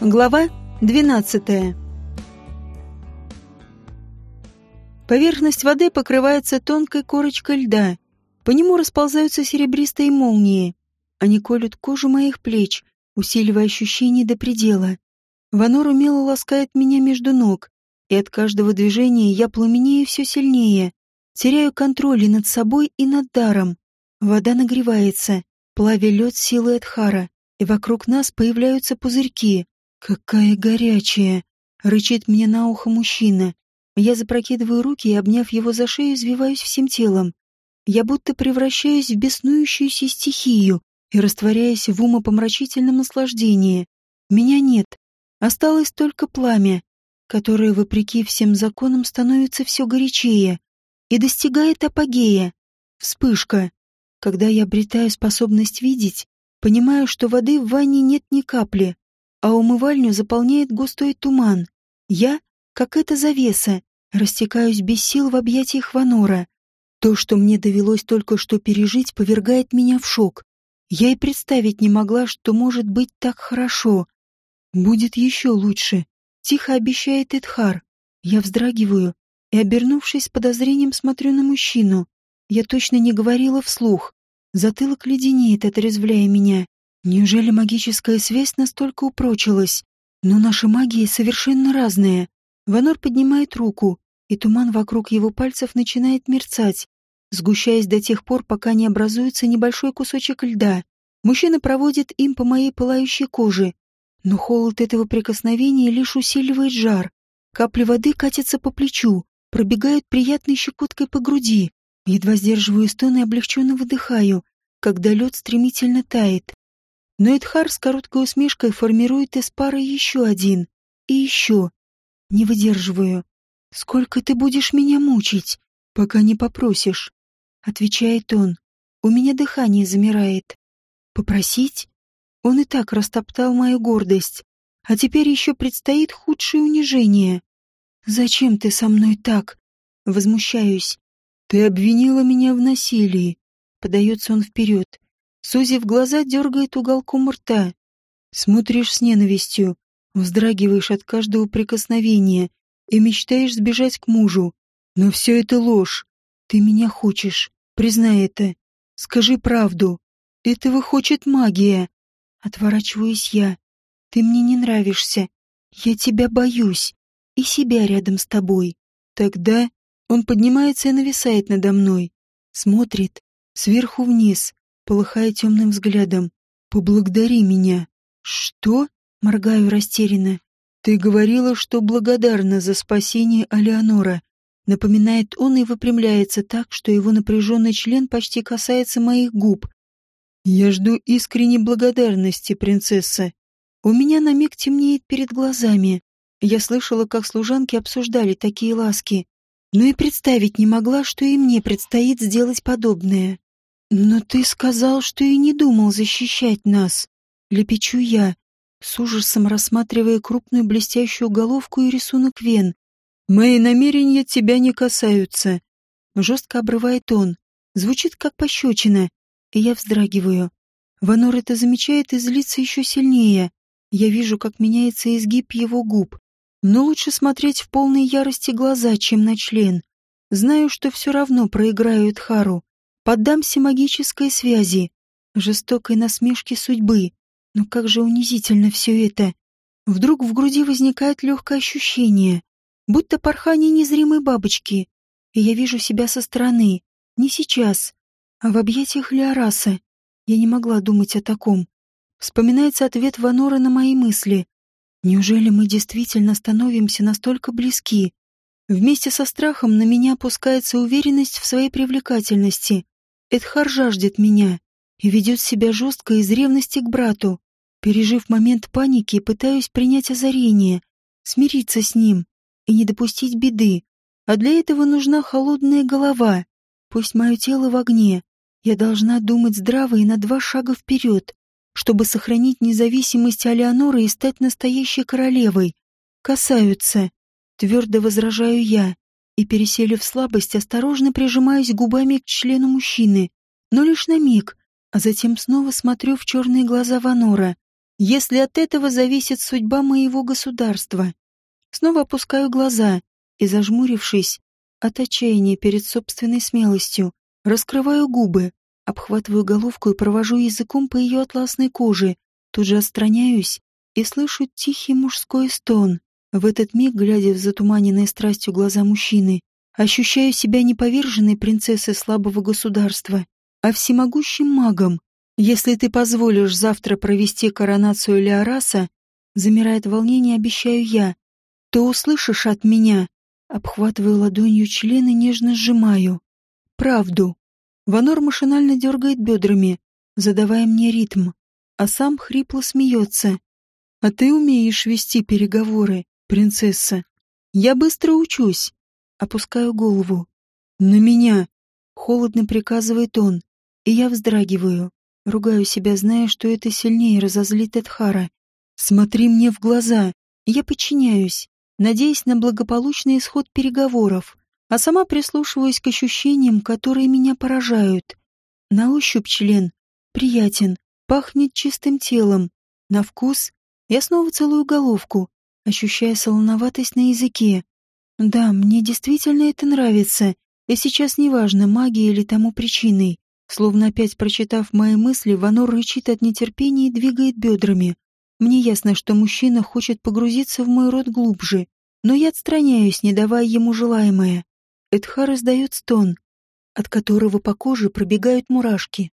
Глава 12. Поверхность воды покрывается тонкой корочкой льда. По нему расползаются серебристые молнии. Они колют кожу моих плеч, усиливая ощущение до предела. Ванор умело ласкает меня между ног, и от каждого движения я пламенею все сильнее, теряю контроль и над собой, и над даром. Вода нагревается, плавя лед силы Эдхара, и вокруг нас появляются пузырьки. «Какая горячая!» — рычит мне на ухо мужчина. Я запрокидываю руки и, обняв его за шею, извиваюсь всем телом. Я будто превращаюсь в беснующуюся стихию и растворяюсь в умопомрачительном наслаждении. Меня нет. Осталось только пламя, которое, вопреки всем законам, становится все горячее и достигает апогея. Вспышка. Когда я обретаю способность видеть, понимаю, что воды в ванне нет ни капли а умывальню заполняет густой туман. Я, как эта завеса, растекаюсь без сил в объятиях Ванора. То, что мне довелось только что пережить, повергает меня в шок. Я и представить не могла, что может быть так хорошо. Будет еще лучше. Тихо обещает Эдхар. Я вздрагиваю и, обернувшись подозрением, смотрю на мужчину. Я точно не говорила вслух. Затылок леденеет, отрезвляя меня. Неужели магическая связь настолько упрочилась? Но наши магии совершенно разные. Ванор поднимает руку, и туман вокруг его пальцев начинает мерцать, сгущаясь до тех пор, пока не образуется небольшой кусочек льда. Мужчина проводит им по моей пылающей коже, но холод этого прикосновения лишь усиливает жар. Капли воды катятся по плечу, пробегают приятной щекоткой по груди. Едва сдерживаю стоны и облегченно выдыхаю, когда лед стремительно тает. Но Эдхар с короткой усмешкой формирует из пары еще один. И еще. Не выдерживаю. «Сколько ты будешь меня мучить, пока не попросишь?» Отвечает он. У меня дыхание замирает. Попросить? Он и так растоптал мою гордость. А теперь еще предстоит худшее унижение. «Зачем ты со мной так?» Возмущаюсь. «Ты обвинила меня в насилии». Подается он вперед. Сузив глаза, дергает уголком рта. Смотришь с ненавистью, вздрагиваешь от каждого прикосновения и мечтаешь сбежать к мужу. Но все это ложь. Ты меня хочешь, признай это. Скажи правду. Этого хочет магия. Отворачиваюсь я. Ты мне не нравишься. Я тебя боюсь. И себя рядом с тобой. Тогда он поднимается и нависает надо мной. Смотрит сверху вниз, полыхая темным взглядом. «Поблагодари меня». «Что?» — моргаю растерянно. «Ты говорила, что благодарна за спасение Алеонора». Напоминает он и выпрямляется так, что его напряженный член почти касается моих губ. «Я жду искренней благодарности, принцесса. У меня на миг темнеет перед глазами. Я слышала, как служанки обсуждали такие ласки, но и представить не могла, что и мне предстоит сделать подобное. «Но ты сказал, что и не думал защищать нас», — лепечу я, с ужасом рассматривая крупную блестящую головку и рисунок вен. «Мои намерения тебя не касаются», — жестко обрывает он. Звучит как пощечина, и я вздрагиваю. Ванор это замечает и злится еще сильнее. Я вижу, как меняется изгиб его губ. Но лучше смотреть в полной ярости глаза, чем на член. Знаю, что все равно проиграю Эдхару. Поддамся магической связи, жестокой насмешке судьбы. Но как же унизительно все это. Вдруг в груди возникает легкое ощущение, будто порхание незримой бабочки. И я вижу себя со стороны, не сейчас, а в объятиях Леораса. Я не могла думать о таком. Вспоминается ответ Ванора на мои мысли. Неужели мы действительно становимся настолько близки? Вместе со страхом на меня опускается уверенность в своей привлекательности. Эдхар жаждет меня и ведет себя жестко из ревности к брату. Пережив момент паники, пытаюсь принять озарение, смириться с ним и не допустить беды. А для этого нужна холодная голова. Пусть мое тело в огне. Я должна думать здраво и на два шага вперед, чтобы сохранить независимость Алеоноры и стать настоящей королевой. Касаются. Твердо возражаю я и, переселив слабость, осторожно прижимаюсь губами к члену мужчины, но лишь на миг, а затем снова смотрю в черные глаза Ванора. если от этого зависит судьба моего государства. Снова опускаю глаза и, зажмурившись, от отчаяния перед собственной смелостью, раскрываю губы, обхватываю головку и провожу языком по ее атласной коже, тут же отстраняюсь и слышу тихий мужской стон. В этот миг, глядя в затуманенные страстью глаза мужчины, ощущаю себя не поверженной принцессой слабого государства, а всемогущим магом. Если ты позволишь завтра провести коронацию Леораса, замирает волнение, обещаю я, то услышишь от меня. Обхватываю ладонью член и нежно сжимаю. Правду. Ванор машинально дергает бедрами, задавая мне ритм, а сам хрипло смеется. А ты умеешь вести переговоры, принцесса. Я быстро учусь. Опускаю голову. На меня. Холодно приказывает он, и я вздрагиваю. Ругаю себя, зная, что это сильнее разозлит Эдхара. Смотри мне в глаза. Я подчиняюсь, надеясь на благополучный исход переговоров а сама прислушиваюсь к ощущениям, которые меня поражают. На ощупь член приятен, пахнет чистым телом. На вкус я снова целую головку, ощущая солоноватость на языке. Да, мне действительно это нравится, и сейчас неважно, магия или тому причиной. Словно опять прочитав мои мысли, Ванор рычит от нетерпения и двигает бедрами. Мне ясно, что мужчина хочет погрузиться в мой рот глубже, но я отстраняюсь, не давая ему желаемое. Эдхар издает стон, от которого по коже пробегают мурашки.